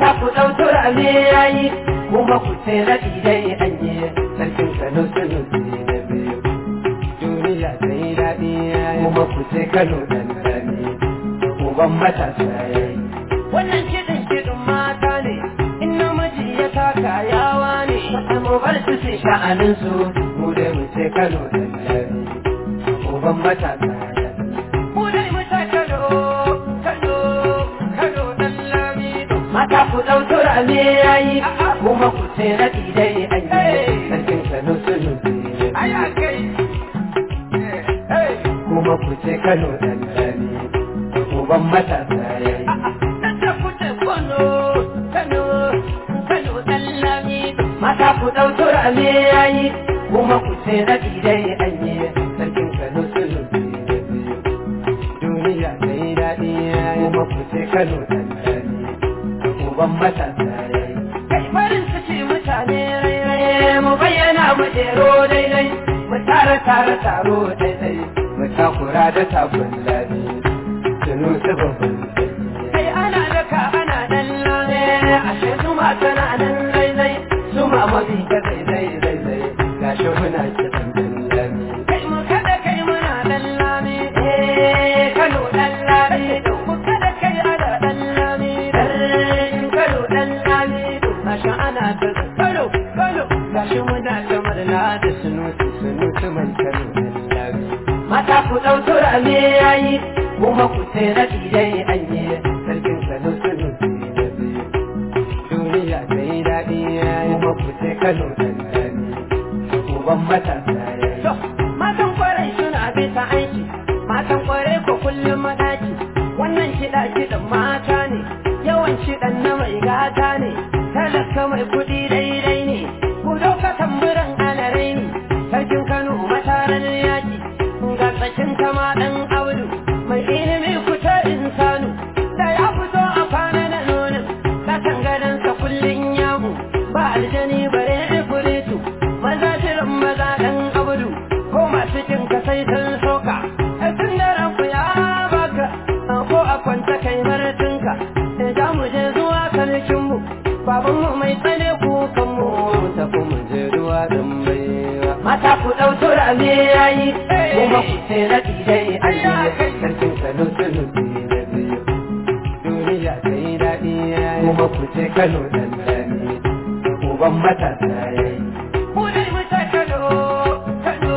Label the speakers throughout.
Speaker 1: ɗautura me yayi kuma ku ce raɗi dai an yi sarkin Kano sunusi na biyu. Duniya ta yi daɗi kuma ku ce Kano ɗan dani uban matasa yayi. Wannan kiɗin kiɗin mata ne in namiji ya taka yawa ne mu bar su ce sha'anin su mu dai mu ce Kano ɗan dani uban matasa mata ku me yayi kuma ku ce yi. Sarkin Kano sunusi na biyu. kuma ku ce Kano dan dani uban matasa yayi. Mata ku ɗautura me yayi kuma ku ce na sarkin Kano na duniya ta yi daɗi kuma ku ce Kano dan uban matasa kai farin su ce mutane rai mu bayyana mu jero daidai. Mu tara tara taro daidai mu takura da takun lami. Tunu su babban kai ana daka ana dan lami ashe su ma tana nan daidai su ma mabi ka daidai daidai. Gashi muna kiɗan dan lami. Kai mu kada kai muna dan lami eh kano dan gashi muna ta da lami mata ku ɗautura me yayi kuma ku ce na dai an yi. Sarkin kano biyu duniya daɗi kuma ku kano uban matasa yayi matan suna bisa aiki matan ƙwarai ko kullum madaki. Wannan kiɗa kiɗan mata ne yawan kiɗan na mai gata ne. Talaka mai kuɗi daidai mata ku ɗautura me yayi kuma ku ce na ce Kano dan dani uban matasa yayi ku dai mu ce Kano Kano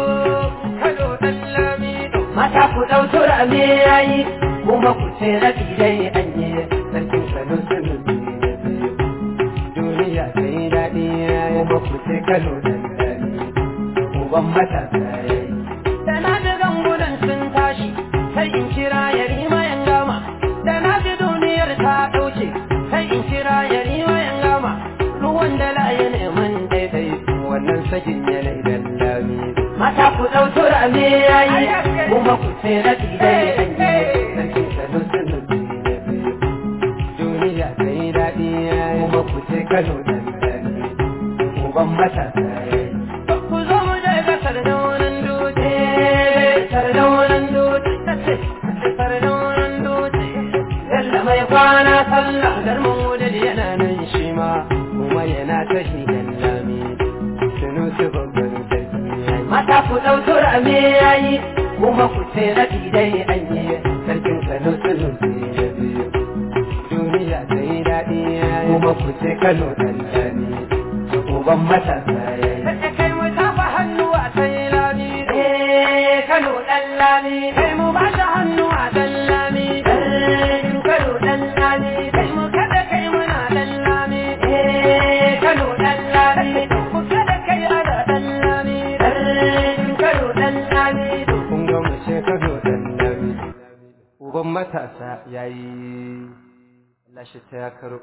Speaker 1: Kano dan lami. Mata ku ɗautura me yayi kuma ku ce na dai an yi sarkin Kano biyu duniya ta yi daɗi kuma ku ce Kano dan dani uban matasa yayi in kira ya rima yan gama ruwan da la ya neman daidai wannan sakin ya idan lami mata ku ɗautura me yayi kuma ku dai an yi. Sunu na biyu duniya ku zo mu je gasar da wannan dutse sardaunan dutse sardaunan dutse yalla mai kwana. Mata ku ɗautura me yayi kuma ku ce na dai an yi sarkin kano sunu na biyu. Duniya ta yi daɗi kuma ku ce kano dan dani uban matasa yayi. Kai mu tafa hannu a sai lami. Kano ɗan lami. Kano ɗan lami uban matasa yayi Allah shi ta ya karo